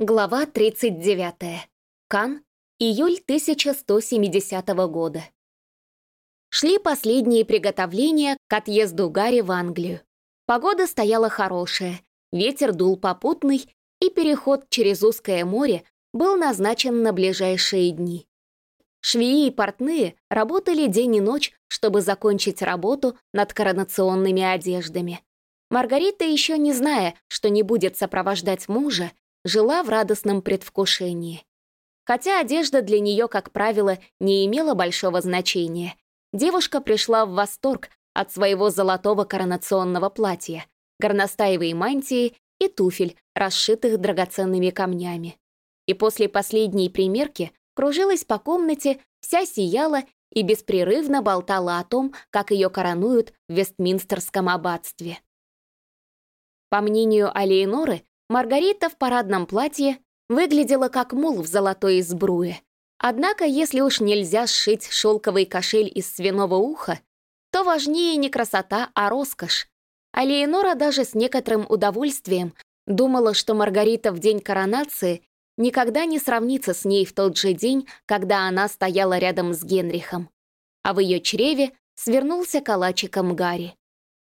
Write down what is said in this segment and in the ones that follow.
Глава 39. Кан. Июль 1170 года. Шли последние приготовления к отъезду Гарри в Англию. Погода стояла хорошая, ветер дул попутный, и переход через узкое море был назначен на ближайшие дни. Швеи и портные работали день и ночь, чтобы закончить работу над коронационными одеждами. Маргарита, еще не зная, что не будет сопровождать мужа, жила в радостном предвкушении. Хотя одежда для нее, как правило, не имела большого значения, девушка пришла в восторг от своего золотого коронационного платья, горностаевой мантии и туфель, расшитых драгоценными камнями. И после последней примерки кружилась по комнате, вся сияла и беспрерывно болтала о том, как ее коронуют в Вестминстерском аббатстве. По мнению Алиеноры, Маргарита в парадном платье выглядела как мул в золотой сбруе. Однако, если уж нельзя сшить шелковый кошель из свиного уха, то важнее не красота, а роскошь. А Леонора даже с некоторым удовольствием думала, что Маргарита в день коронации никогда не сравнится с ней в тот же день, когда она стояла рядом с Генрихом. А в ее чреве свернулся калачиком Гарри.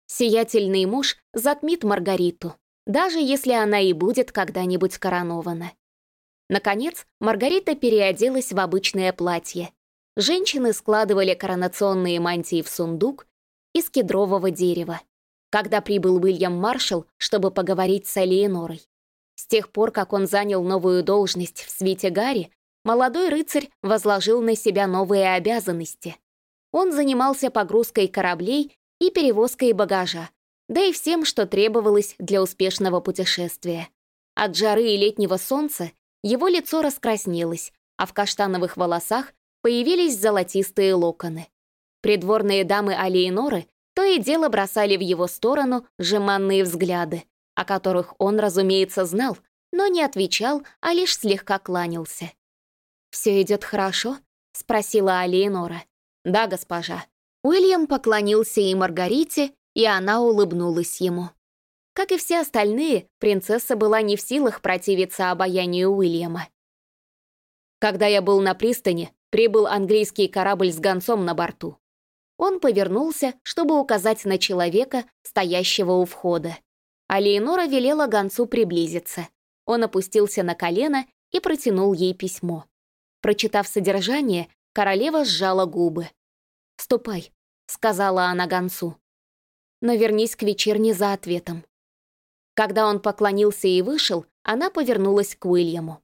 Сиятельный муж затмит Маргариту даже если она и будет когда-нибудь коронована. Наконец, Маргарита переоделась в обычное платье. Женщины складывали коронационные мантии в сундук из кедрового дерева, когда прибыл Уильям Маршалл, чтобы поговорить с Алиенорой. С тех пор, как он занял новую должность в свете Гарри, молодой рыцарь возложил на себя новые обязанности. Он занимался погрузкой кораблей и перевозкой багажа, да и всем, что требовалось для успешного путешествия. От жары и летнего солнца его лицо раскраснелось, а в каштановых волосах появились золотистые локоны. Придворные дамы Алиеноры то и дело бросали в его сторону жеманные взгляды, о которых он, разумеется, знал, но не отвечал, а лишь слегка кланялся. «Все идет хорошо?» — спросила Алиенора. «Да, госпожа». Уильям поклонился и Маргарите, и она улыбнулась ему. Как и все остальные, принцесса была не в силах противиться обаянию Уильяма. Когда я был на пристани, прибыл английский корабль с гонцом на борту. Он повернулся, чтобы указать на человека, стоящего у входа. А Леонора велела гонцу приблизиться. Он опустился на колено и протянул ей письмо. Прочитав содержание, королева сжала губы. «Ступай», — сказала она гонцу но вернись к вечерне за ответом. Когда он поклонился и вышел, она повернулась к Уильяму.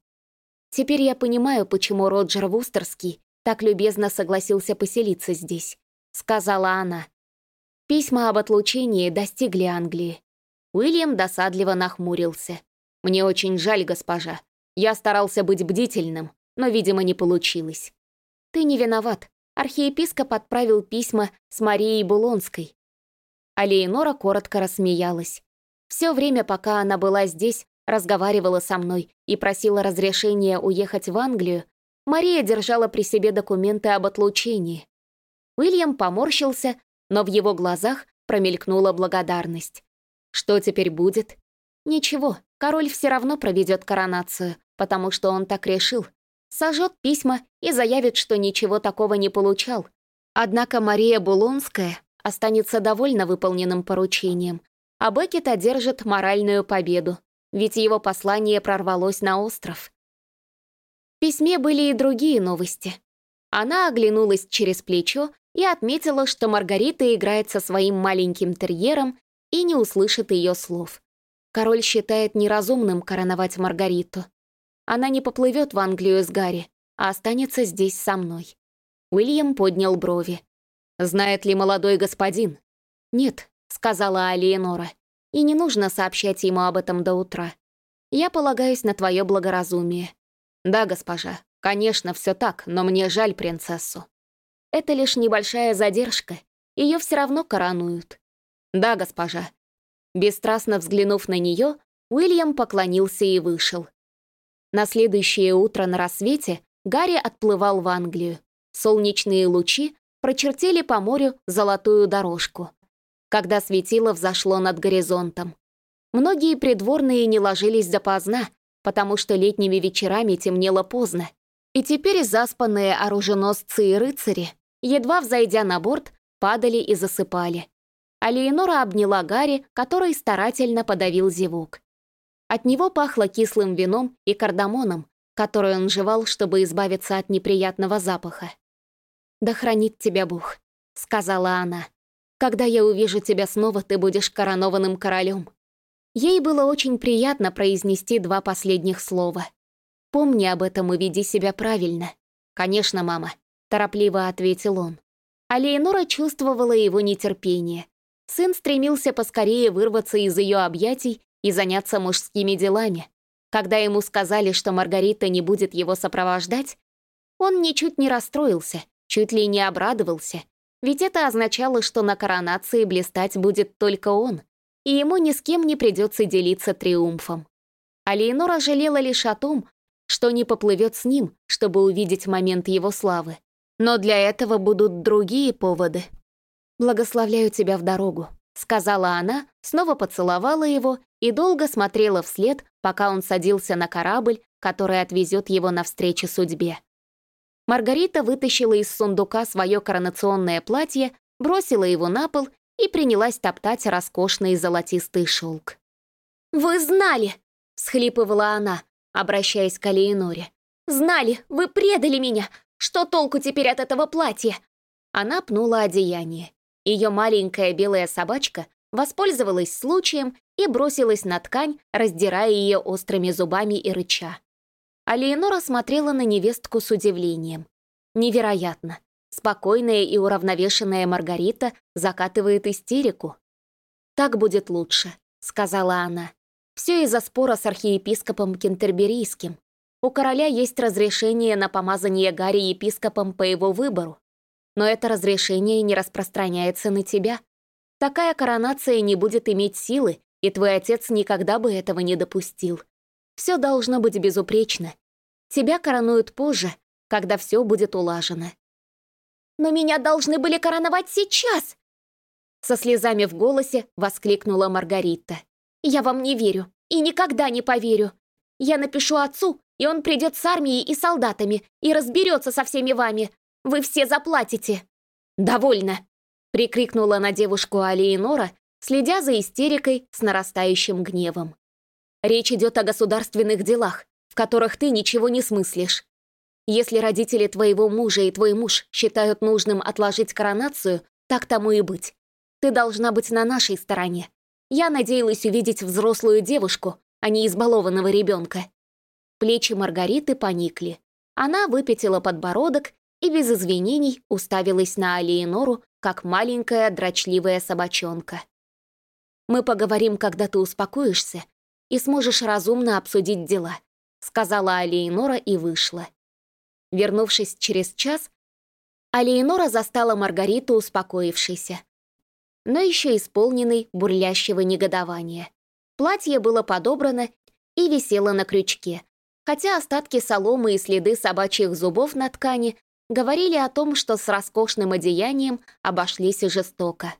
«Теперь я понимаю, почему Роджер Вустерский так любезно согласился поселиться здесь», — сказала она. Письма об отлучении достигли Англии. Уильям досадливо нахмурился. «Мне очень жаль, госпожа. Я старался быть бдительным, но, видимо, не получилось». «Ты не виноват. Архиепископ отправил письма с Марией Булонской а Леонора коротко рассмеялась. Все время, пока она была здесь, разговаривала со мной и просила разрешения уехать в Англию, Мария держала при себе документы об отлучении. Уильям поморщился, но в его глазах промелькнула благодарность. Что теперь будет? Ничего, король все равно проведет коронацию, потому что он так решил. Сожжет письма и заявит, что ничего такого не получал. Однако Мария Булонская останется довольно выполненным поручением, а Беккет одержит моральную победу, ведь его послание прорвалось на остров. В письме были и другие новости. Она оглянулась через плечо и отметила, что Маргарита играет со своим маленьким терьером и не услышит ее слов. Король считает неразумным короновать Маргариту. Она не поплывет в Англию с Гарри, а останется здесь со мной. Уильям поднял брови. Знает ли молодой господин? Нет, сказала Алиенора. И не нужно сообщать ему об этом до утра. Я полагаюсь на твое благоразумие. Да, госпожа, конечно, все так, но мне жаль принцессу. Это лишь небольшая задержка. Ее все равно коронуют. Да, госпожа. Бесстрастно взглянув на нее, Уильям поклонился и вышел. На следующее утро на рассвете Гарри отплывал в Англию. Солнечные лучи прочертили по морю золотую дорожку, когда светило взошло над горизонтом. Многие придворные не ложились допоздна, потому что летними вечерами темнело поздно, и теперь заспанные оруженосцы и рыцари, едва взойдя на борт, падали и засыпали. А Леонора обняла Гарри, который старательно подавил зевок. От него пахло кислым вином и кардамоном, который он жевал, чтобы избавиться от неприятного запаха. «Да хранит тебя Бог», — сказала она. «Когда я увижу тебя снова, ты будешь коронованным королем». Ей было очень приятно произнести два последних слова. «Помни об этом и веди себя правильно». «Конечно, мама», — торопливо ответил он. А Леонора чувствовала его нетерпение. Сын стремился поскорее вырваться из ее объятий и заняться мужскими делами. Когда ему сказали, что Маргарита не будет его сопровождать, он ничуть не расстроился, чуть ли не обрадовался, ведь это означало, что на коронации блистать будет только он, и ему ни с кем не придется делиться триумфом. А Леонора жалела лишь о том, что не поплывет с ним, чтобы увидеть момент его славы. Но для этого будут другие поводы. «Благословляю тебя в дорогу», — сказала она, снова поцеловала его и долго смотрела вслед, пока он садился на корабль, который отвезет его навстречу судьбе. Маргарита вытащила из сундука свое коронационное платье, бросила его на пол и принялась топтать роскошный золотистый шелк. «Вы знали!» — всхлипывала она, обращаясь к Алиеноре. «Знали! Вы предали меня! Что толку теперь от этого платья?» Она пнула одеяние. Ее маленькая белая собачка воспользовалась случаем и бросилась на ткань, раздирая ее острыми зубами и рыча. А Леонора смотрела на невестку с удивлением. Невероятно. Спокойная и уравновешенная Маргарита закатывает истерику. «Так будет лучше», — сказала она. «Все из-за спора с архиепископом Кентерберийским. У короля есть разрешение на помазание Гарри епископом по его выбору. Но это разрешение не распространяется на тебя. Такая коронация не будет иметь силы, и твой отец никогда бы этого не допустил. Все должно быть безупречно. Тебя коронуют позже, когда все будет улажено. «Но меня должны были короновать сейчас!» Со слезами в голосе воскликнула Маргарита. «Я вам не верю и никогда не поверю. Я напишу отцу, и он придет с армией и солдатами и разберется со всеми вами. Вы все заплатите!» «Довольно!» — прикрикнула на девушку Алиенора, следя за истерикой с нарастающим гневом. «Речь идет о государственных делах, в которых ты ничего не смыслишь. Если родители твоего мужа и твой муж считают нужным отложить коронацию, так тому и быть. Ты должна быть на нашей стороне. Я надеялась увидеть взрослую девушку, а не избалованного ребенка. Плечи Маргариты поникли. Она выпятила подбородок и без извинений уставилась на Алиенору, как маленькая дрочливая собачонка. «Мы поговорим, когда ты успокоишься и сможешь разумно обсудить дела», сказала Алиенора и вышла. Вернувшись через час, Алиенора застала Маргариту успокоившейся, но еще исполненной бурлящего негодования. Платье было подобрано и висело на крючке, хотя остатки соломы и следы собачьих зубов на ткани говорили о том, что с роскошным одеянием обошлись жестоко.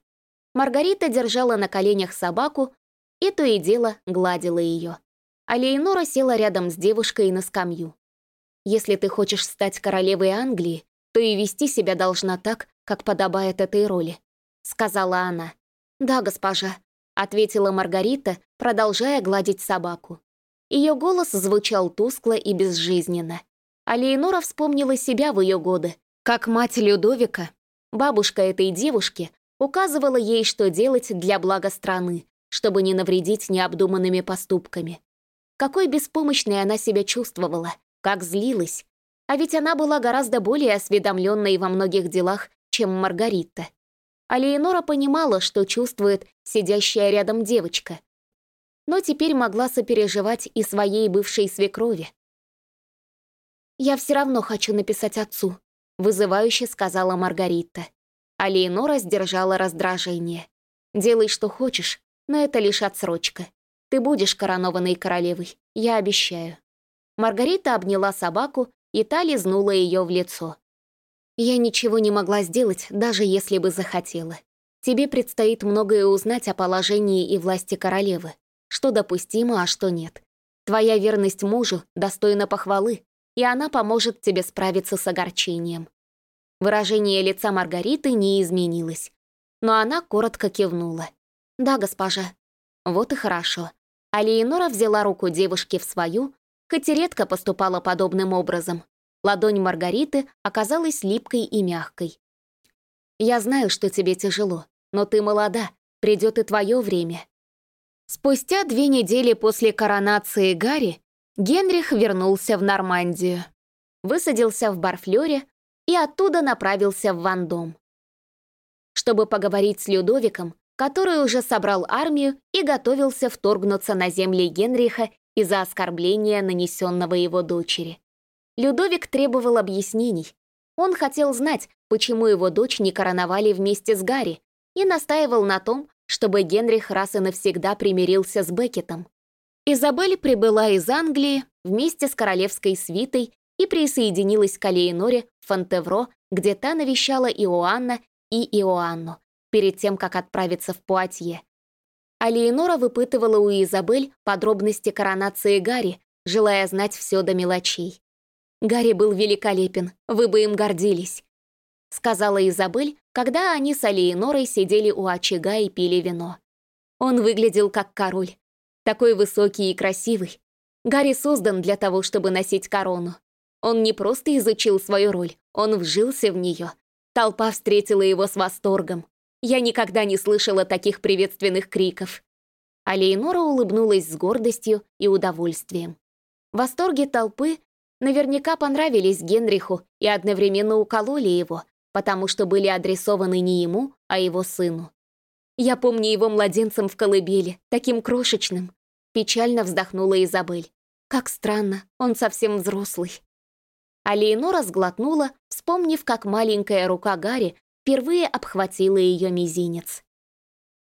Маргарита держала на коленях собаку и то и дело гладила ее. А Лейнора села рядом с девушкой на скамью. «Если ты хочешь стать королевой Англии, то и вести себя должна так, как подобает этой роли», — сказала она. «Да, госпожа», — ответила Маргарита, продолжая гладить собаку. Ее голос звучал тускло и безжизненно. А Лейнора вспомнила себя в ее годы, как мать Людовика, бабушка этой девушки, указывала ей, что делать для блага страны, чтобы не навредить необдуманными поступками. Какой беспомощной она себя чувствовала, как злилась. А ведь она была гораздо более осведомленной во многих делах, чем Маргарита. А Леонора понимала, что чувствует сидящая рядом девочка. Но теперь могла сопереживать и своей бывшей свекрови. «Я все равно хочу написать отцу», — вызывающе сказала Маргарита. А Леонора сдержала раздражение. «Делай, что хочешь, но это лишь отсрочка. Ты будешь коронованной королевой, я обещаю». Маргарита обняла собаку, и та лизнула ее в лицо. «Я ничего не могла сделать, даже если бы захотела. Тебе предстоит многое узнать о положении и власти королевы, что допустимо, а что нет. Твоя верность мужу достойна похвалы, и она поможет тебе справиться с огорчением». Выражение лица Маргариты не изменилось, но она коротко кивнула. «Да, госпожа». «Вот и хорошо». А Леонора взяла руку девушки в свою, хоть и редко поступала подобным образом. Ладонь Маргариты оказалась липкой и мягкой. «Я знаю, что тебе тяжело, но ты молода, придет и твое время». Спустя две недели после коронации Гарри Генрих вернулся в Нормандию, высадился в Барфлёре и оттуда направился в Вандом. Чтобы поговорить с Людовиком, который уже собрал армию и готовился вторгнуться на земли Генриха из-за оскорбления, нанесенного его дочери. Людовик требовал объяснений. Он хотел знать, почему его дочь не короновали вместе с Гарри, и настаивал на том, чтобы Генрих раз и навсегда примирился с Беккетом. Изабель прибыла из Англии вместе с королевской свитой и присоединилась к Алеиноре в Фонтевро, где та навещала Иоанна и Иоанну, перед тем, как отправиться в Пуатье. Алеинора выпытывала у Изабель подробности коронации Гарри, желая знать все до мелочей. «Гарри был великолепен, вы бы им гордились», — сказала Изабель, когда они с Алеинорой сидели у очага и пили вино. Он выглядел как король, такой высокий и красивый. Гарри создан для того, чтобы носить корону. Он не просто изучил свою роль, он вжился в нее. Толпа встретила его с восторгом. Я никогда не слышала таких приветственных криков. А Лейнора улыбнулась с гордостью и удовольствием. Восторги толпы наверняка понравились Генриху и одновременно укололи его, потому что были адресованы не ему, а его сыну. Я помню его младенцем в колыбели, таким крошечным. Печально вздохнула Изабель. Как странно, он совсем взрослый. А Леонора сглотнула, вспомнив, как маленькая рука Гарри впервые обхватила ее мизинец.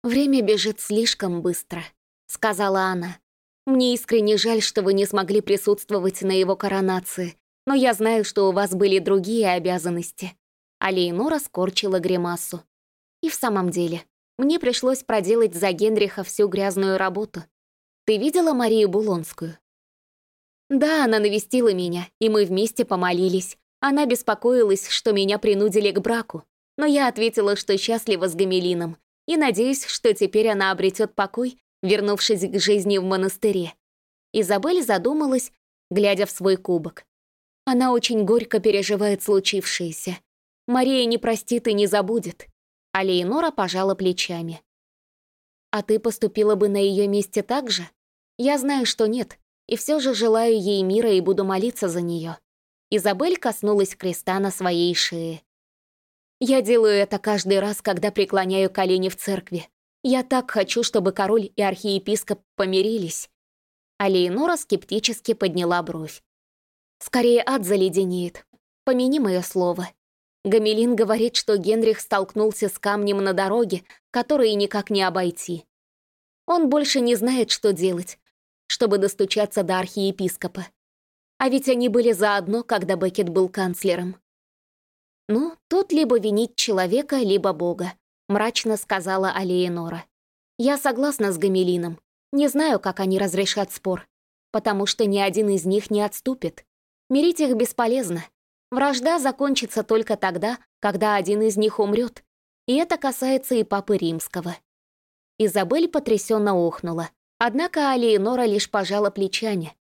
«Время бежит слишком быстро», — сказала она. «Мне искренне жаль, что вы не смогли присутствовать на его коронации, но я знаю, что у вас были другие обязанности». А Леонора скорчила гримасу. «И в самом деле, мне пришлось проделать за Генриха всю грязную работу. Ты видела Марию Булонскую?» «Да, она навестила меня, и мы вместе помолились. Она беспокоилась, что меня принудили к браку, но я ответила, что счастлива с Гамелином, и надеюсь, что теперь она обретет покой, вернувшись к жизни в монастыре». Изабель задумалась, глядя в свой кубок. Она очень горько переживает случившееся. Мария не простит и не забудет а Леонора пожала плечами. «А ты поступила бы на ее месте так же? Я знаю, что нет, и все же желаю ей мира и буду молиться за нее». Изабель коснулась креста на своей шее. «Я делаю это каждый раз, когда преклоняю колени в церкви. Я так хочу, чтобы король и архиепископ помирились». А Леонора скептически подняла бровь. «Скорее ад заледенеет. Помяни мое слово. Гамелин говорит, что Генрих столкнулся с камнем на дороге, который никак не обойти. Он больше не знает, что делать, чтобы достучаться до архиепископа. А ведь они были заодно, когда Беккет был канцлером. «Ну, тут либо винить человека, либо Бога», — мрачно сказала Алиенора. «Я согласна с Гамелином. Не знаю, как они разрешат спор, потому что ни один из них не отступит. Мирить их бесполезно. Вражда закончится только тогда, когда один из них умрет. И это касается и Папы Римского. Изабель потрясенно охнула. Однако Алиенора лишь пожала плечами.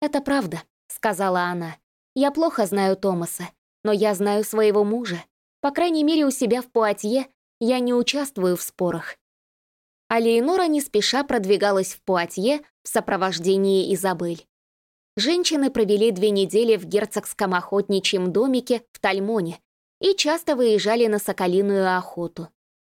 «Это правда», — сказала она. «Я плохо знаю Томаса, но я знаю своего мужа. По крайней мере, у себя в Пуатье я не участвую в спорах». Алиенора не спеша продвигалась в Пуатье в сопровождении Изабель. Женщины провели две недели в герцогском охотничьем домике в Тальмоне и часто выезжали на соколиную охоту.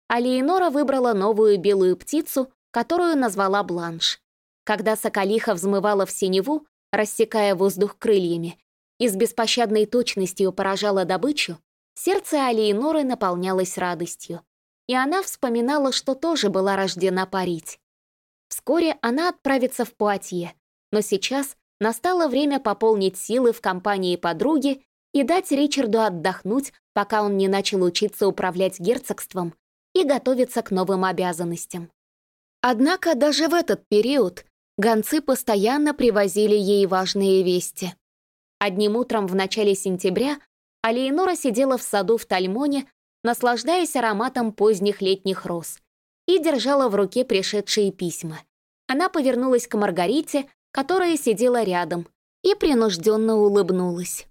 А Леонора выбрала новую белую птицу, которую назвала Бланш. Когда соколиха взмывала в синеву, рассекая воздух крыльями, и с беспощадной точностью поражала добычу, сердце Алиеноры наполнялось радостью. И она вспоминала, что тоже была рождена парить. Вскоре она отправится в Пуатье, но сейчас Настало время пополнить силы в компании подруги и дать Ричарду отдохнуть, пока он не начал учиться управлять герцогством и готовиться к новым обязанностям. Однако даже в этот период Гонцы постоянно привозили ей важные вести. Одним утром в начале сентября Алиенора сидела в саду в Тальмоне, наслаждаясь ароматом поздних летних роз, и держала в руке пришедшие письма. Она повернулась к Маргарите, которая сидела рядом, и принужденно улыбнулась.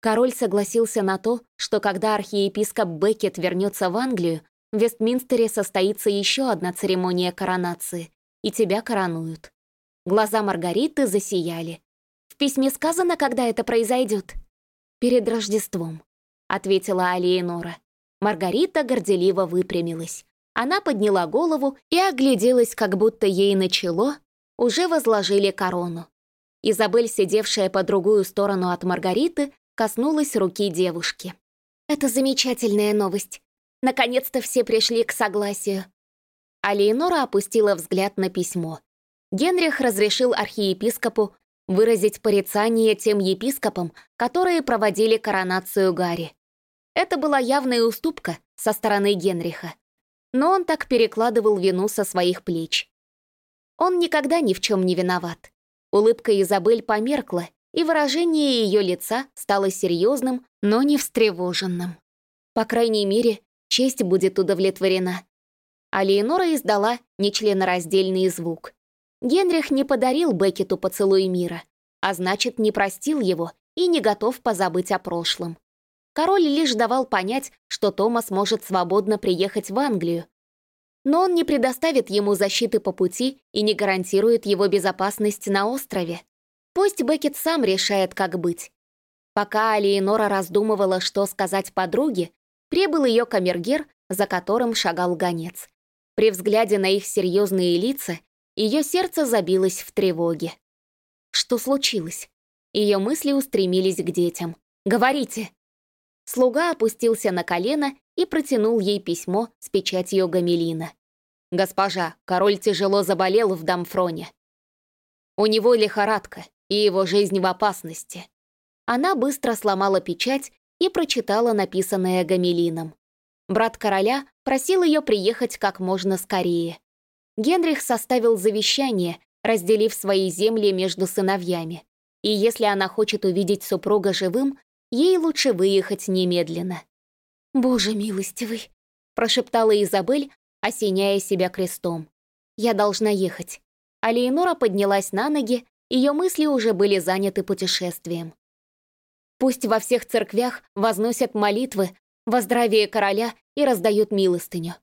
Король согласился на то, что когда архиепископ Беккет вернется в Англию, в Вестминстере состоится еще одна церемония коронации, и тебя коронуют. Глаза Маргариты засияли. «В письме сказано, когда это произойдет?» «Перед Рождеством», — ответила Алиенора. Маргарита горделиво выпрямилась. Она подняла голову и огляделась, как будто ей начало, уже возложили корону. Изабель, сидевшая по другую сторону от Маргариты, коснулась руки девушки. «Это замечательная новость. Наконец-то все пришли к согласию». А Леонора опустила взгляд на письмо. Генрих разрешил архиепископу выразить порицание тем епископам, которые проводили коронацию Гарри. Это была явная уступка со стороны Генриха. Но он так перекладывал вину со своих плеч. Он никогда ни в чем не виноват. Улыбка Изабель померкла, и выражение ее лица стало серьезным, но не встревоженным. По крайней мере, честь будет удовлетворена. А Леонора издала нечленораздельный звук. Генрих не подарил Беккету поцелуй мира, а значит, не простил его и не готов позабыть о прошлом. Король лишь давал понять, что Томас может свободно приехать в Англию, но он не предоставит ему защиты по пути и не гарантирует его безопасность на острове. Пусть Беккет сам решает, как быть. Пока Алиенора раздумывала, что сказать подруге, прибыл ее камергер, за которым шагал гонец. При взгляде на их серьезные лица ее сердце забилось в тревоге. Что случилось? Ее мысли устремились к детям. «Говорите!» Слуга опустился на колено и протянул ей письмо с печатью Гамелина. «Госпожа, король тяжело заболел в Дамфроне. У него лихорадка, и его жизнь в опасности. Она быстро сломала печать и прочитала написанное Гамелином. Брат короля просил ее приехать как можно скорее. Генрих составил завещание, разделив свои земли между сыновьями. И если она хочет увидеть супруга живым, ей лучше выехать немедленно. «Боже милостивый», — прошептала Изабель, осеняя себя крестом. «Я должна ехать». А Леонора поднялась на ноги ее мысли уже были заняты путешествием. Пусть во всех церквях возносят молитвы во здравие короля и раздают милостыню.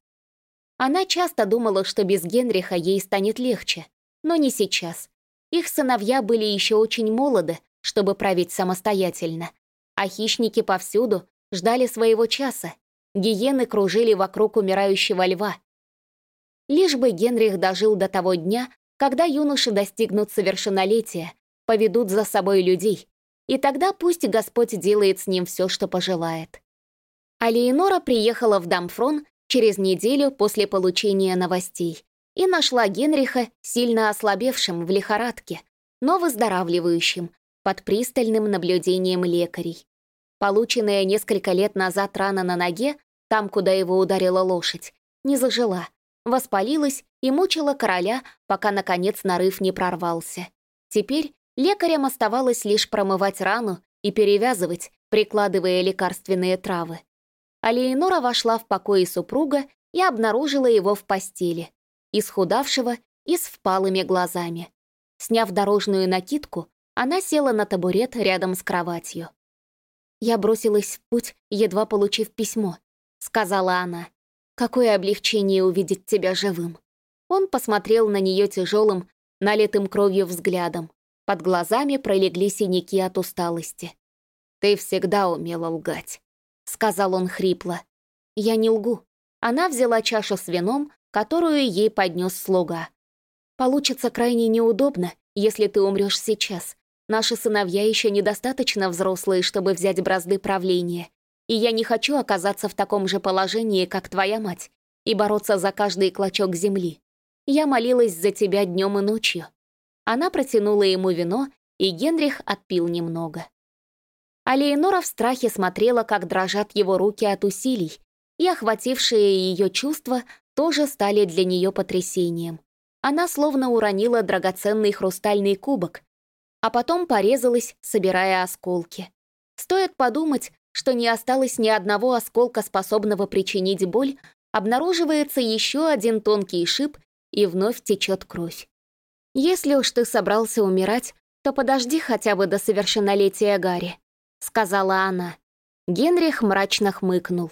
Она часто думала, что без Генриха ей станет легче, но не сейчас. Их сыновья были еще очень молоды, чтобы править самостоятельно, а хищники повсюду ждали своего часа. Гиены кружили вокруг умирающего льва. Лишь бы Генрих дожил до того дня, когда юноши достигнут совершеннолетия, поведут за собой людей, и тогда пусть Господь делает с ним все, что пожелает. А Леонора приехала в Дамфрон через неделю после получения новостей и нашла Генриха сильно ослабевшим в лихорадке, но выздоравливающим, под пристальным наблюдением лекарей. Полученная несколько лет назад рана на ноге, там, куда его ударила лошадь, не зажила, воспалилась и мучила короля, пока, наконец, нарыв не прорвался. Теперь лекарям оставалось лишь промывать рану и перевязывать, прикладывая лекарственные травы. А Леонора вошла в покои супруга и обнаружила его в постели, исхудавшего и с впалыми глазами. Сняв дорожную накидку, она села на табурет рядом с кроватью. «Я бросилась в путь, едва получив письмо», — сказала она. Какое облегчение увидеть тебя живым. Он посмотрел на нее тяжелым, налитым кровью взглядом. Под глазами пролегли синяки от усталости. «Ты всегда умела лгать», — сказал он хрипло. «Я не лгу». Она взяла чашу с вином, которую ей поднес слуга. «Получится крайне неудобно, если ты умрешь сейчас. Наши сыновья еще недостаточно взрослые, чтобы взять бразды правления, и я не хочу оказаться в таком же положении, как твоя мать, и бороться за каждый клочок земли. Я молилась за тебя днем и ночью». Она протянула ему вино, и Генрих отпил немного. А Леонора в страхе смотрела, как дрожат его руки от усилий, и охватившие ее чувства тоже стали для нее потрясением. она словно уронила драгоценный хрустальный кубок, а потом порезалась, собирая осколки. Стоит подумать, что не осталось ни одного осколка, способного причинить боль, обнаруживается еще один тонкий шип, и вновь течет кровь. Если уж ты собрался умирать, то подожди хотя бы до совершеннолетия Гарри», — сказала она. Генрих мрачно хмыкнул.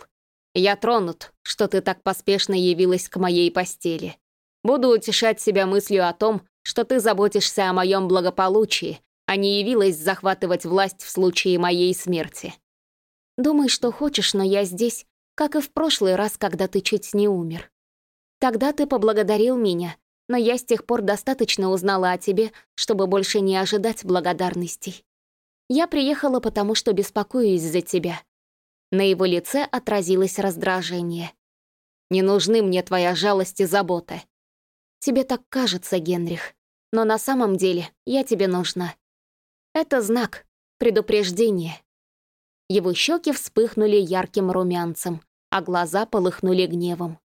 «Я тронут, что ты так поспешно явилась к моей постели. Буду утешать себя мыслью о том, что ты заботишься о моем благополучии, а не явилась захватывать власть в случае моей смерти. Думай, что хочешь, но я здесь, как и в прошлый раз, когда ты чуть не умер. Тогда ты поблагодарил меня, но я с тех пор достаточно узнала о тебе, чтобы больше не ожидать благодарностей. Я приехала потому, что беспокоюсь за тебя». На его лице отразилось раздражение. «Не нужны мне твоя жалость и забота. Тебе так кажется, Генрих, но на самом деле я тебе нужна. Это знак, предупреждение». Его щеки вспыхнули ярким румянцем, а глаза полыхнули гневом.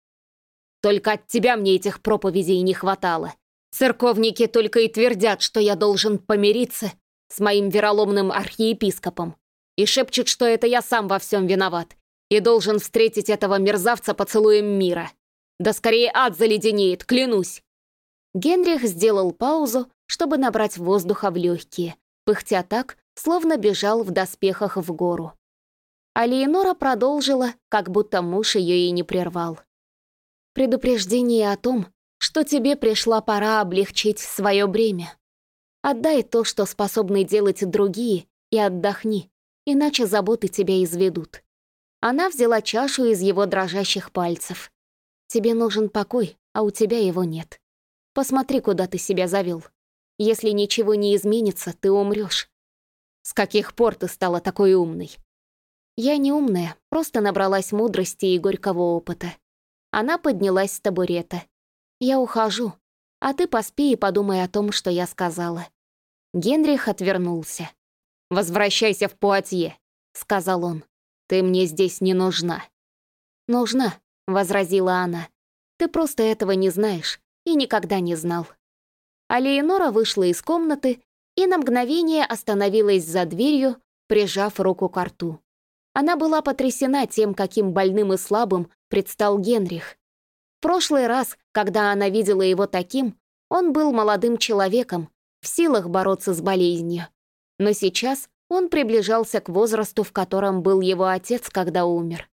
«Только от тебя мне этих проповедей не хватало. Церковники только и твердят, что я должен помириться с моим вероломным архиепископом и шепчут, что это я сам во всем виноват и должен встретить этого мерзавца поцелуем мира. Да скорее ад заледенеет, клянусь!» Генрих сделал паузу, чтобы набрать воздуха в легкие, пыхтя так, словно бежал в доспехах в гору. А Леонора продолжила, как будто муж ее и не прервал. «Предупреждение о том, что тебе пришла пора облегчить свое бремя. Отдай то, что способны делать другие, и отдохни, иначе заботы тебя изведут». Она взяла чашу из его дрожащих пальцев. «Тебе нужен покой, а у тебя его нет. Посмотри, куда ты себя завел. Если ничего не изменится, ты умрешь. С каких пор ты стала такой умной? Я не умная, просто набралась мудрости и горького опыта. Она поднялась с табурета. Я ухожу, а ты поспи и подумай о том, что я сказала. Генрих отвернулся. «Возвращайся в Пуатье», — сказал он. «Ты мне здесь не нужна». «Нужна», — возразила она. «Ты просто этого не знаешь и никогда не знал». А вышла из комнаты и на мгновение остановилась за дверью, прижав руку к рту. Она была потрясена тем, каким больным и слабым предстал Генрих. В прошлый раз, когда она видела его таким, он был молодым человеком, в силах бороться с болезнью. Но сейчас он приближался к возрасту, в котором был его отец, когда умер.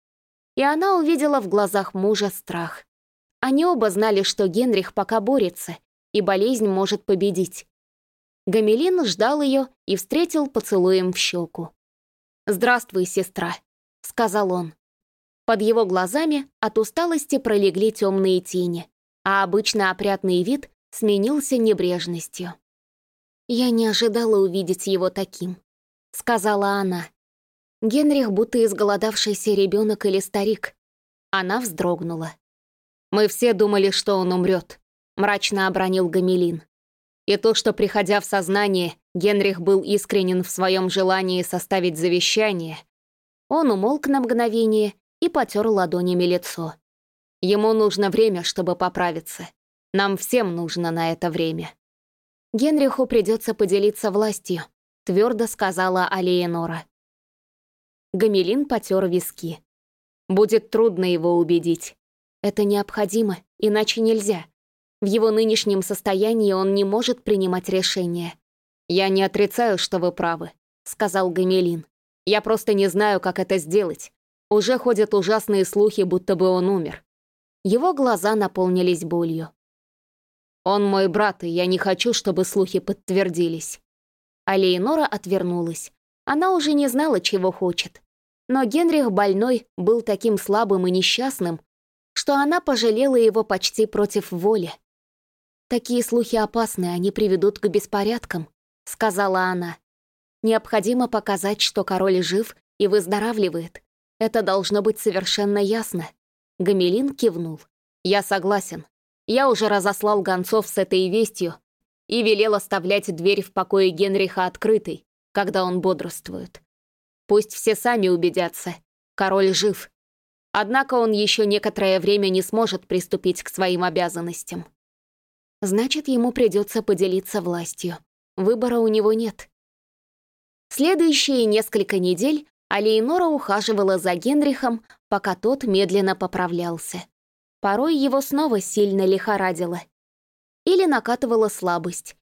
И она увидела в глазах мужа страх. Они оба знали, что Генрих пока борется, и болезнь может победить. Гамелин ждал ее и встретил поцелуем в щеку. «Здравствуй, сестра», — сказал он. Под его глазами от усталости пролегли темные тени, а обычно опрятный вид сменился небрежностью. «Я не ожидала увидеть его таким», — сказала она. Генрих будто изголодавшийся ребенок или старик. Она вздрогнула. «Мы все думали, что он умрет», — мрачно обронил Гамелин. И то, что, приходя в сознание, Генрих был искренен в своем желании составить завещание, он умолк на мгновение и потер ладонями лицо. Ему нужно время, чтобы поправиться. Нам всем нужно на это время. Генриху придется поделиться властью, твердо сказала Алиенора. Гамелин потер виски. Будет трудно его убедить. Это необходимо, иначе нельзя. В его нынешнем состоянии он не может принимать решения. «Я не отрицаю, что вы правы», — сказал Гамелин. «Я просто не знаю, как это сделать. Уже ходят ужасные слухи, будто бы он умер». Его глаза наполнились болью. Он мой брат, и я не хочу, чтобы слухи подтвердились». А Леонора отвернулась. Она уже не знала, чего хочет. Но Генрих больной был таким слабым и несчастным, что она пожалела его почти против воли. «Такие слухи опасны, они приведут к беспорядкам», — сказала она. «Необходимо показать, что король жив и выздоравливает. Это должно быть совершенно ясно». Гамелин кивнул. «Я согласен. Я уже разослал гонцов с этой вестью и велел оставлять дверь в покое Генриха открытой, когда он бодрствует. Пусть все сами убедятся, король жив. Однако он еще некоторое время не сможет приступить к своим обязанностям. Значит, ему придется поделиться властью. Выбора у него нет. Следующие несколько недель Алейнора ухаживала за Генрихом, пока тот медленно поправлялся. Порой его снова сильно лихорадило. Или накатывала слабость.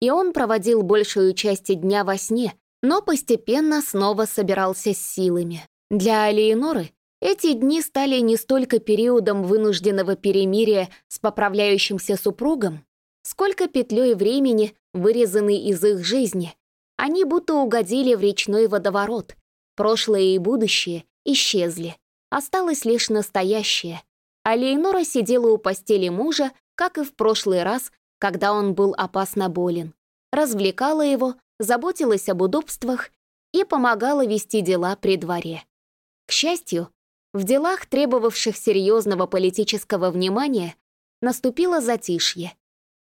И он проводил большую часть дня во сне, но постепенно снова собирался с силами. Для Алиеноры эти дни стали не столько периодом вынужденного перемирия с поправляющимся супругом, сколько петлей времени, вырезанной из их жизни. Они будто угодили в речной водоворот. Прошлое и будущее исчезли. Осталось лишь настоящее. А Лейнора сидела у постели мужа, как и в прошлый раз, когда он был опасно болен. Развлекала его, заботилась об удобствах и помогала вести дела при дворе. К счастью, в делах, требовавших серьезного политического внимания, наступило затишье.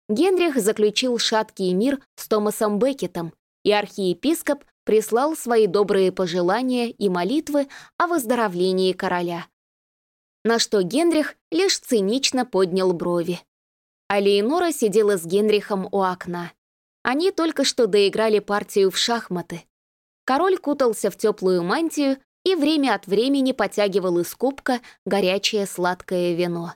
Генрих заключил шаткий мир с Томасом Беккетом, и архиепископ прислал свои добрые пожелания и молитвы о выздоровлении короля. На что Генрих лишь цинично поднял брови. А Леонора сидела с Генрихом у окна. Они только что доиграли партию в шахматы. Король кутался в теплую мантию и время от времени потягивал из кубка горячее сладкое вино.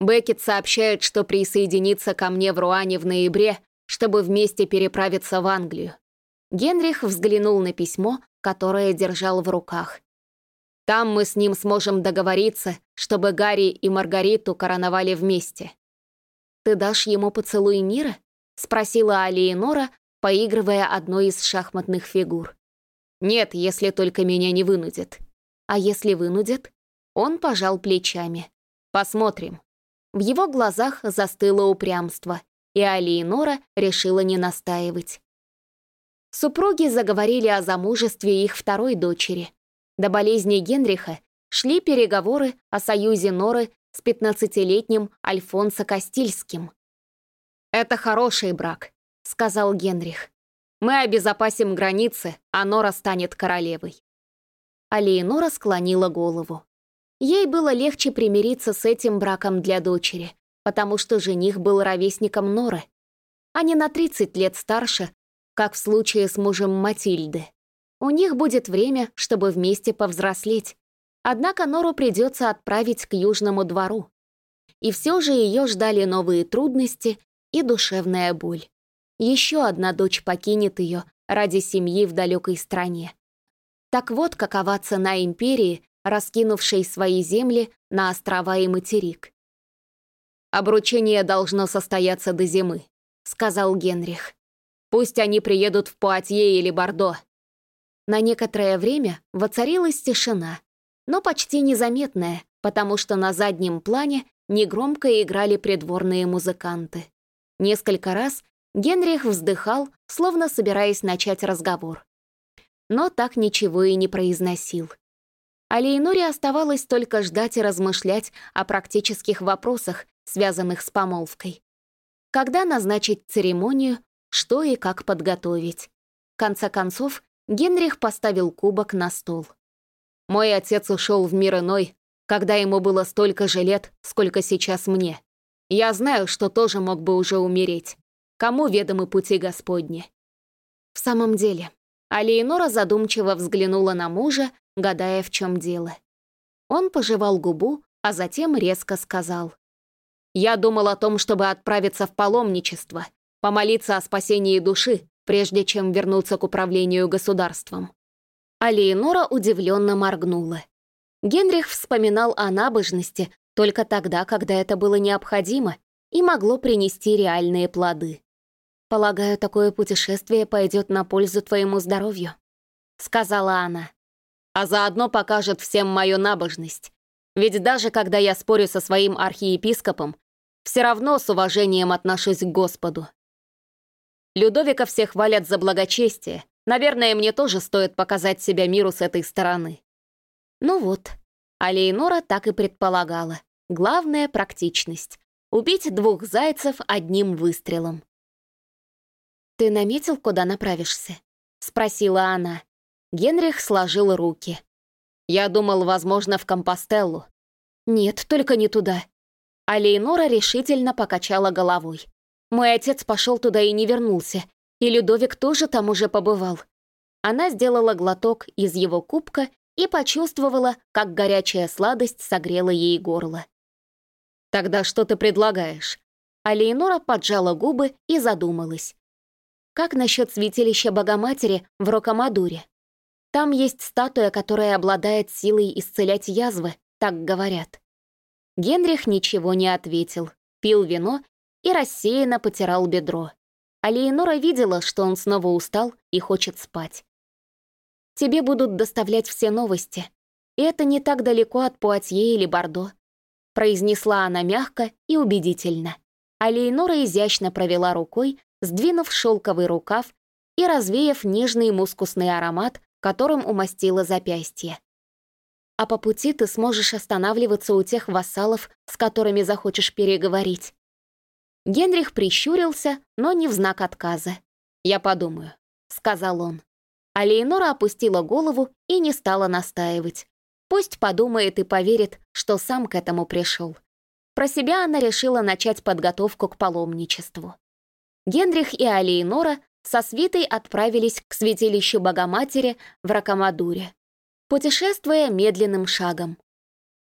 Беккет сообщает, что присоединится ко мне в Руане в ноябре, чтобы вместе переправиться в Англию. Генрих взглянул на письмо, которое держал в руках. Там мы с ним сможем договориться, чтобы Гарри и Маргариту короновали вместе. «Ты дашь ему поцелуй мира?» — спросила Алиенора, поигрывая одной из шахматных фигур. «Нет, если только меня не вынудят». «А если вынудят?» Он пожал плечами. «Посмотрим». В его глазах застыло упрямство, и Алиенора решила не настаивать. Супруги заговорили о замужестве их второй дочери. До болезни Генриха шли переговоры о союзе Норы с 15-летним Альфонсо Кастильским. «Это хороший брак», — сказал Генрих. Мы обезопасим границы, а Нора станет королевой». А Леонора склонила голову. Ей было легче примириться с этим браком для дочери, потому что жених был ровесником Норы, а не на 30 лет старше, как в случае с мужем Матильды. У них будет время, чтобы вместе повзрослеть. Однако Нору придется отправить к Южному двору. И все же ее ждали новые трудности и душевная боль. Еще одна дочь покинет ее ради семьи в далекой стране. Так вот, какова цена империи, раскинувшей свои земли на острова и материк. «Обручение должно состояться до зимы», — сказал Генрих. «Пусть они приедут в Пуатье или Бордо». На некоторое время воцарилась тишина, но почти незаметная, потому что на заднем плане негромко играли придворные музыканты. Несколько раз Генрих вздыхал, словно собираясь начать разговор. Но так ничего и не произносил. А Лейноре оставалось только ждать и размышлять о практических вопросах, связанных с помолвкой. Когда назначить церемонию, что и как подготовить. В конце концов, Генрих поставил кубок на стол. «Мой отец ушел в мир иной, когда ему было столько же лет, сколько сейчас мне. Я знаю, что тоже мог бы уже умереть. Кому ведомы пути Господни? В самом деле, Алиенора задумчиво взглянула на мужа, гадая, в чем дело. Он пожевал губу, а затем резко сказал. «Я думал о том, чтобы отправиться в паломничество, помолиться о спасении души, прежде чем вернуться к управлению государством». Алиенора удивленно моргнула. Генрих вспоминал о набожности только тогда, когда это было необходимо и могло принести реальные плоды. «Полагаю, такое путешествие пойдет на пользу твоему здоровью», — сказала она. «А заодно покажет всем мою набожность. Ведь даже когда я спорю со своим архиепископом, все равно с уважением отношусь к Господу. Людовика все хвалят за благочестие. Наверное, мне тоже стоит показать себя миру с этой стороны». Ну вот, а так и предполагала. Главное — практичность. Убить двух зайцев одним выстрелом. «Ты наметил, куда направишься?» — спросила она. Генрих сложил руки. «Я думал, возможно, в Компостеллу». «Нет, только не туда». А решительно покачала головой. Мой отец пошел туда и не вернулся, и Людовик тоже там уже побывал. Она сделала глоток из его кубка и почувствовала, как горячая сладость согрела ей горло. «Тогда что ты предлагаешь?» А Лейнора поджала губы и задумалась. «Как насчет святилища Богоматери в Рокамадуре? Там есть статуя, которая обладает силой исцелять язвы, так говорят». Генрих ничего не ответил, пил вино и рассеянно потирал бедро. А Леонора видела, что он снова устал и хочет спать. «Тебе будут доставлять все новости. И это не так далеко от Пуатье или Бордо», произнесла она мягко и убедительно. А Леонора изящно провела рукой, сдвинув шелковый рукав и развеяв нежный мускусный аромат, которым умастила запястье. А по пути ты сможешь останавливаться у тех вассалов, с которыми захочешь переговорить. Генрих прищурился, но не в знак отказа. «Я подумаю», — сказал он. А Лейнора опустила голову и не стала настаивать. Пусть подумает и поверит, что сам к этому пришел. Про себя она решила начать подготовку к паломничеству. Генрих и Алиенора со свитой отправились к святилищу Богоматери в Ракамадуре путешествуя медленным шагом.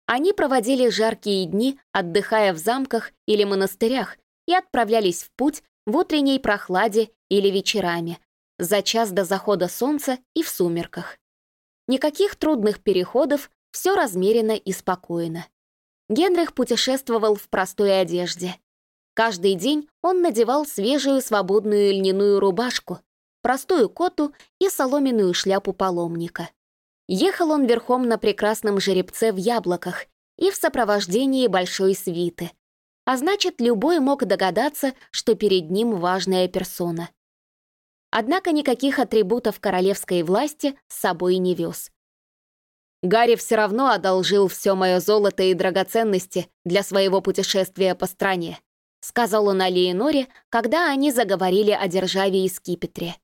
Они проводили жаркие дни, отдыхая в замках или монастырях, и отправлялись в путь в утренней прохладе или вечерами, за час до захода солнца и в сумерках. Никаких трудных переходов, все размеренно и спокойно. Генрих путешествовал в простой одежде. Каждый день он надевал свежую свободную льняную рубашку, простую коту и соломенную шляпу паломника. Ехал он верхом на прекрасном жеребце в яблоках и в сопровождении большой свиты. А значит, любой мог догадаться, что перед ним важная персона. Однако никаких атрибутов королевской власти с собой не вез. Гарри все равно одолжил все мое золото и драгоценности для своего путешествия по стране, сказал он Алиеноре, когда они заговорили о державе и скипетре.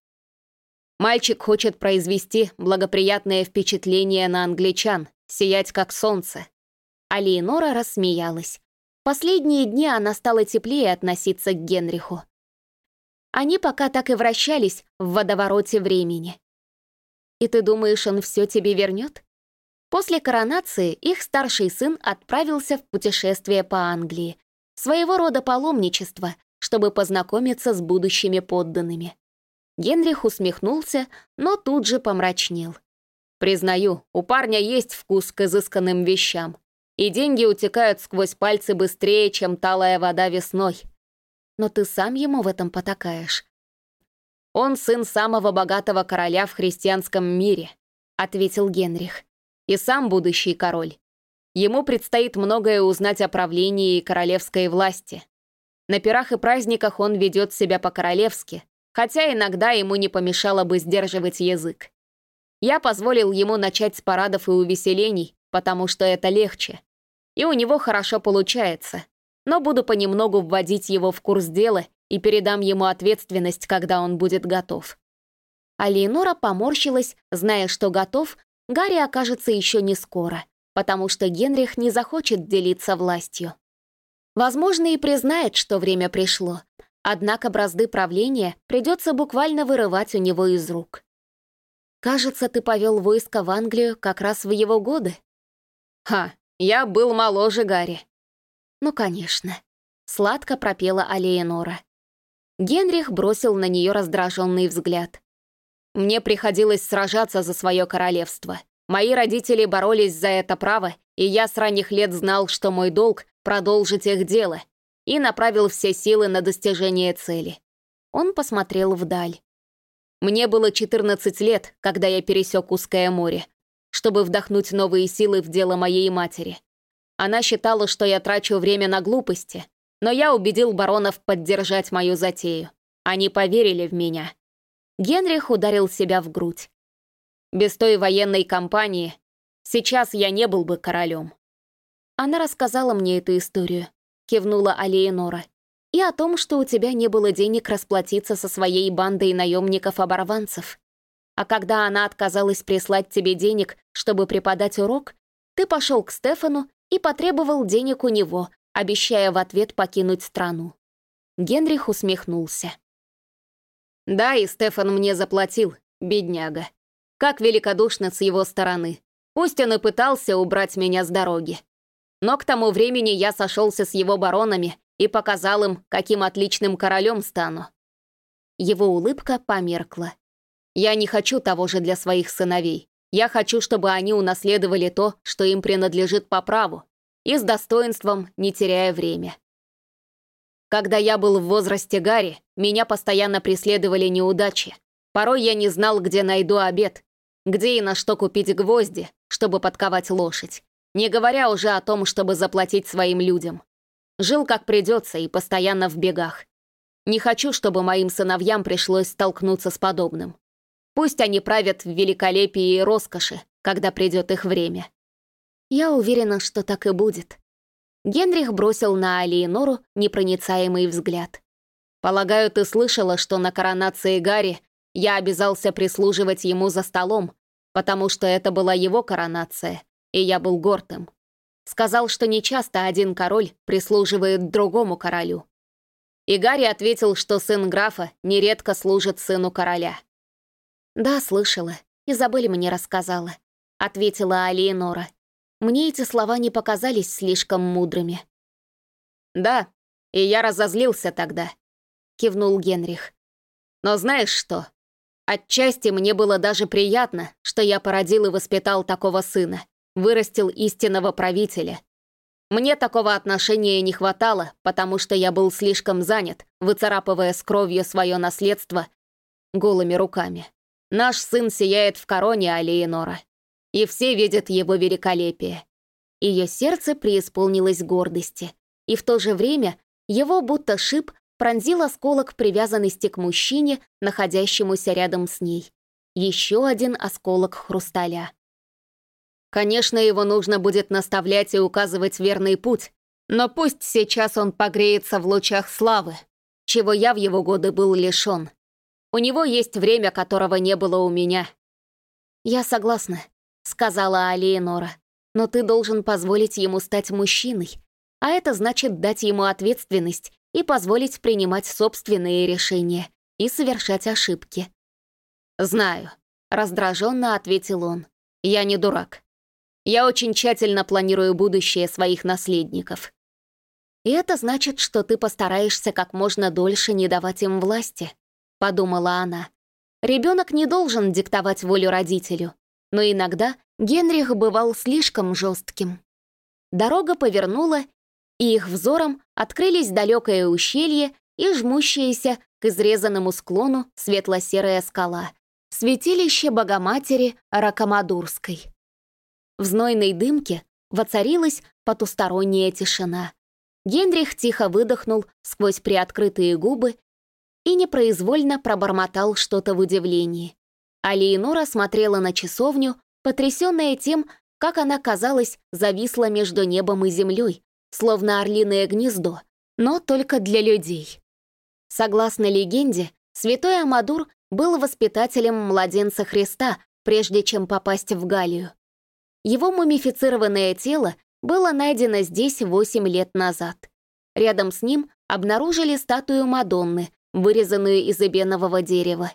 Мальчик хочет произвести благоприятное впечатление на англичан, сиять как солнце. А Леонора рассмеялась. Последние дни она стала теплее относиться к Генриху. Они пока так и вращались в водовороте времени. И ты думаешь, он все тебе вернет? После коронации их старший сын отправился в путешествие по Англии, своего рода паломничество, чтобы познакомиться с будущими подданными. Генрих усмехнулся, но тут же помрачнел. «Признаю, у парня есть вкус к изысканным вещам, и деньги утекают сквозь пальцы быстрее, чем талая вода весной. Но ты сам ему в этом потакаешь». «Он сын самого богатого короля в христианском мире», — ответил Генрих. «И сам будущий король. Ему предстоит многое узнать о правлении и королевской власти. На пирах и праздниках он ведет себя по-королевски, хотя иногда ему не помешало бы сдерживать язык. Я позволил ему начать с парадов и увеселений, потому что это легче. И у него хорошо получается. Но буду понемногу вводить его в курс дела и передам ему ответственность, когда он будет готов. А поморщилась, зная, что готов, Гарри окажется еще не скоро, потому что Генрих не захочет делиться властью. Возможно, и признает, что время пришло, Однако бразды правления придется буквально вырывать у него из рук. «Кажется, ты повел войско в Англию как раз в его годы». «Ха, я был моложе Гарри». «Ну, конечно», — сладко пропела Алеенора. Генрих бросил на нее раздраженный взгляд. «Мне приходилось сражаться за свое королевство. Мои родители боролись за это право, и я с ранних лет знал, что мой долг — продолжить их дело, и направил все силы на достижение цели. Он посмотрел вдаль. Мне было 14 лет, когда я пересек узкое море, чтобы вдохнуть новые силы в дело моей матери. Она считала, что я трачу время на глупости, но я убедил баронов поддержать мою затею. Они поверили в меня. Генрих ударил себя в грудь. Без той военной кампании сейчас я не был бы королем. Она рассказала мне эту историю кивнула Алиенора. «И о том, что у тебя не было денег расплатиться со своей бандой наемников-оборванцев. А когда она отказалась прислать тебе денег, чтобы преподать урок, ты пошел к Стефану и потребовал денег у него, обещая в ответ покинуть страну. Генрих усмехнулся. «Да, и Стефан мне заплатил, бедняга. Как великодушно с его стороны. Пусть он и пытался убрать меня с дороги. Но к тому времени я сошелся с его баронами и показал им, каким отличным королем стану». Его улыбка померкла. «Я не хочу того же для своих сыновей. Я хочу, чтобы они унаследовали то, что им принадлежит по праву, и с достоинством, не теряя время. Когда я был в возрасте Гарри, меня постоянно преследовали неудачи. Порой я не знал, где найду обед, где и на что купить гвозди, чтобы подковать лошадь, не говоря уже о том, чтобы заплатить своим людям. Жил как придется и постоянно в бегах. Не хочу, чтобы моим сыновьям пришлось столкнуться с подобным. Пусть они правят в великолепии и роскоши, когда придет их время. Я уверена, что так и будет. Генрих бросил на Алиенору непроницаемый взгляд. «Полагаю, ты слышала, что на коронации Гарри я обязался прислуживать ему за столом, потому что это была его коронация, и я был горд. Сказал, что нечасто один король прислуживает другому королю. И Гарри ответил, что сын графа нередко служит сыну короля. «Да, слышала. Изабель мне рассказала», — ответила Алиенора. Мне эти слова не показались слишком мудрыми. «Да, и я разозлился тогда», — кивнул Генрих. «Но знаешь что? Отчасти мне было даже приятно, что я породил и воспитал такого сына, вырастил истинного правителя. Мне такого отношения не хватало, потому что я был слишком занят, выцарапывая с кровью свое наследство голыми руками. Наш сын сияет в короне Алиенора, и все видят его великолепие. Ее сердце преисполнилось гордости, и в то же время его будто шип пронзил осколок привязанности к мужчине, находящемуся рядом с ней. Еще один осколок хрусталя. Конечно, его нужно будет наставлять и указывать верный путь, но пусть сейчас он погреется в лучах славы, чего я в его годы был лишен. У него есть время, которого не было у меня». «Я согласна», — сказала Алиенора. «Но ты должен позволить ему стать мужчиной, а это значит дать ему ответственность и позволить принимать собственные решения и совершать ошибки». «Знаю», — раздраженно ответил он. «Я не дурак. Я очень тщательно планирую будущее своих наследников». «И это значит, что ты постараешься как можно дольше не давать им власти», — подумала она. Ребенок не должен диктовать волю родителю, но иногда Генрих бывал слишком жестким. Дорога повернула, и их взором открылись далекое ущелье и жмущаяся к изрезанному склону светло-серая скала, святилище Богоматери Ракомадурской. В знойной дымке воцарилась потусторонняя тишина. Генрих тихо выдохнул сквозь приоткрытые губы и непроизвольно пробормотал что-то в удивлении. А Леонора смотрела на часовню, потрясённая тем, как она, казалось, зависла между небом и землей, словно орлиное гнездо, но только для людей. Согласно легенде, святой Амадур был воспитателем младенца Христа, прежде чем попасть в Галию. Его мумифицированное тело было найдено здесь 8 лет назад. Рядом с ним обнаружили статую Мадонны, вырезанную из эбенового дерева.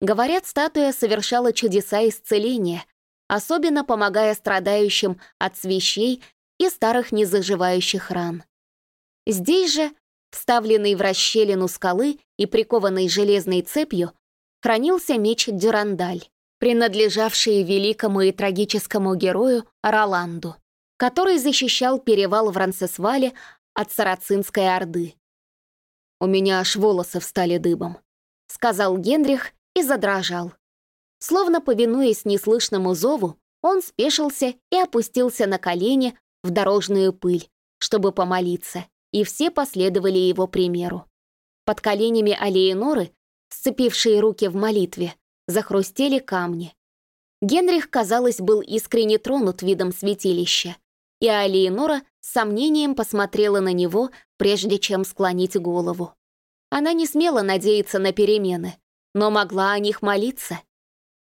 Говорят, статуя совершала чудеса исцеления, особенно помогая страдающим от свещей и старых незаживающих ран. Здесь же, вставленный в расщелину скалы и прикованный железной цепью, хранился меч Дюрандаль, принадлежавший великому и трагическому герою Роланду, который защищал перевал в Ранцесвале от Сарацинской Орды. «У меня аж волосы встали дыбом», — сказал Генрих и задрожал. Словно повинуясь неслышному зову, он спешился и опустился на колени в дорожную пыль, чтобы помолиться, и все последовали его примеру. Под коленями Алиеноры, сцепившие руки в молитве, захрустели камни. Генрих, казалось, был искренне тронут видом святилища, и Алиенора с сомнением посмотрела на него, прежде чем склонить голову. Она не смела надеяться на перемены, но могла о них молиться.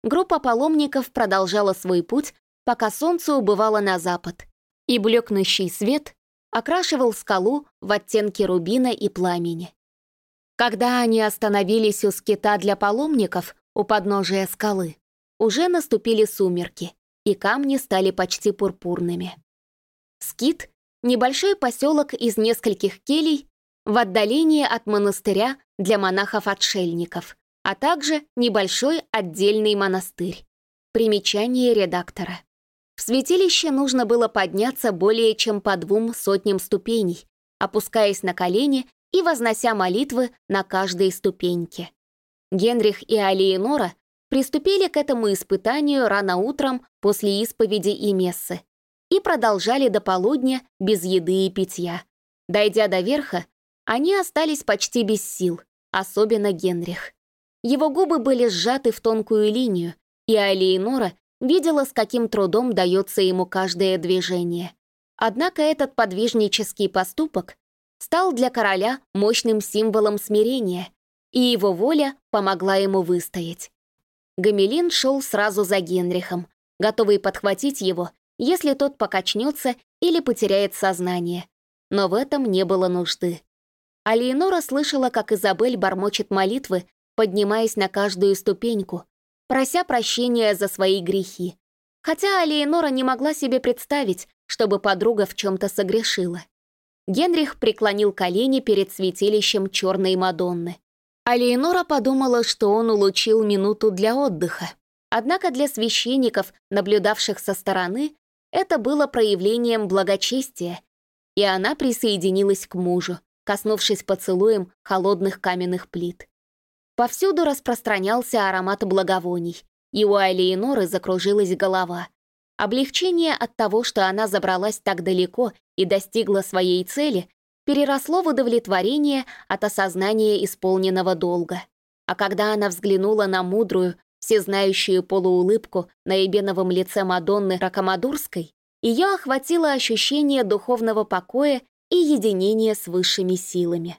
Группа паломников продолжала свой путь, пока солнце убывало на запад, и блекнущий свет окрашивал скалу в оттенки рубина и пламени. Когда они остановились у скита для паломников у подножия скалы, уже наступили сумерки, и камни стали почти пурпурными. Скит — небольшой поселок из нескольких келей в отдалении от монастыря для монахов-отшельников, а также небольшой отдельный монастырь. Примечание редактора. В святилище нужно было подняться более чем по двум сотням ступеней, опускаясь на колени и вознося молитвы на каждой ступеньке. Генрих и Алиенора приступили к этому испытанию рано утром после исповеди и мессы и продолжали до полудня без еды и питья. Дойдя до верха, они остались почти без сил, особенно Генрих. Его губы были сжаты в тонкую линию, и Алиенора видела, с каким трудом дается ему каждое движение. Однако этот подвижнический поступок стал для короля мощным символом смирения, и его воля помогла ему выстоять. Гамелин шел сразу за Генрихом, готовый подхватить его, если тот покачнется или потеряет сознание. Но в этом не было нужды. Алиенора слышала, как Изабель бормочет молитвы, поднимаясь на каждую ступеньку, прося прощения за свои грехи. Хотя Алиенора не могла себе представить, чтобы подруга в чем-то согрешила. Генрих преклонил колени перед святилищем Черной Мадонны. Алиенора подумала, что он улучил минуту для отдыха. Однако для священников, наблюдавших со стороны, это было проявлением благочестия, и она присоединилась к мужу, коснувшись поцелуем холодных каменных плит. Повсюду распространялся аромат благовоний, и у Алиеноры закружилась голова. Облегчение от того, что она забралась так далеко и достигла своей цели, переросло в удовлетворение от осознания исполненного долга. А когда она взглянула на мудрую, всезнающую полуулыбку на эбеновом лице Мадонны Ракомадурской, ее охватило ощущение духовного покоя и единения с высшими силами.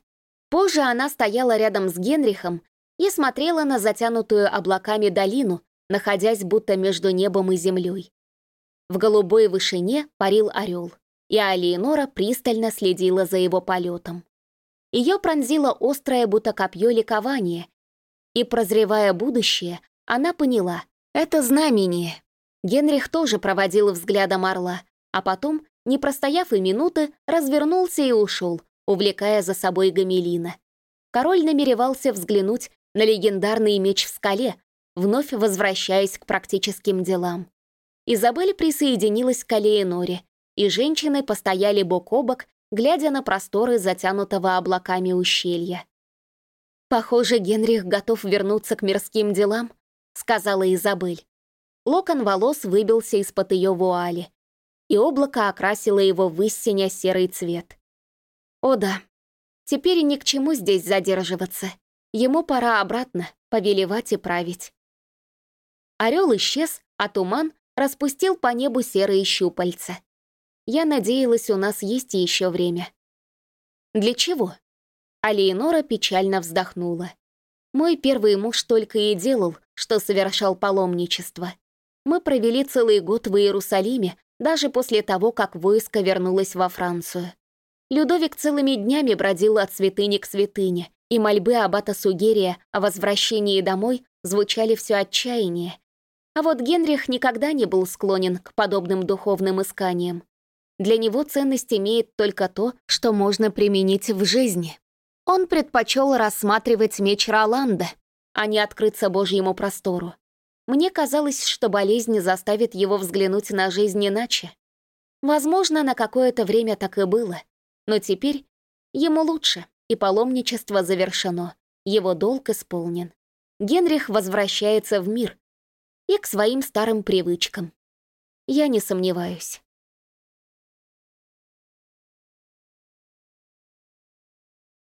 Позже она стояла рядом с Генрихом и смотрела на затянутую облаками долину, находясь будто между небом и землей. В голубой вышине парил орел, и Алиенора пристально следила за его полетом. Ее пронзило острое, будто копье ликование, и, прозревая будущее, она поняла — это знамение. Генрих тоже проводил взглядом орла, а потом, не простояв и минуты, развернулся и ушел, увлекая за собой Гамелина. Король намеревался взглянуть на легендарный меч в скале, вновь возвращаясь к практическим делам. Изабель присоединилась к Алееноре, и женщины постояли бок о бок, глядя на просторы затянутого облаками ущелья. «Похоже, Генрих готов вернуться к мирским делам», — сказала Изабель. Локон волос выбился из-под ее вуали, и облако окрасило его в истиня серый цвет. «О да, теперь ни к чему здесь задерживаться», Ему пора обратно повелевать и править. Орел исчез, а туман распустил по небу серые щупальца. Я надеялась, у нас есть еще время. Для чего? Алиенора печально вздохнула. Мой первый муж только и делал, что совершал паломничество. Мы провели целый год в Иерусалиме, даже после того, как войско вернулось во Францию. Людовик целыми днями бродил от святыни к святыне, и мольбы аббата Сугерия о возвращении домой звучали все отчаяние. А вот Генрих никогда не был склонен к подобным духовным исканиям. Для него ценность имеет только то, что можно применить в жизни. Он предпочел рассматривать меч Роланда, а не открыться Божьему простору. Мне казалось, что болезнь заставит его взглянуть на жизнь иначе. Возможно, на какое-то время так и было, но теперь ему лучше и паломничество завершено, его долг исполнен. Генрих возвращается в мир и к своим старым привычкам. Я не сомневаюсь.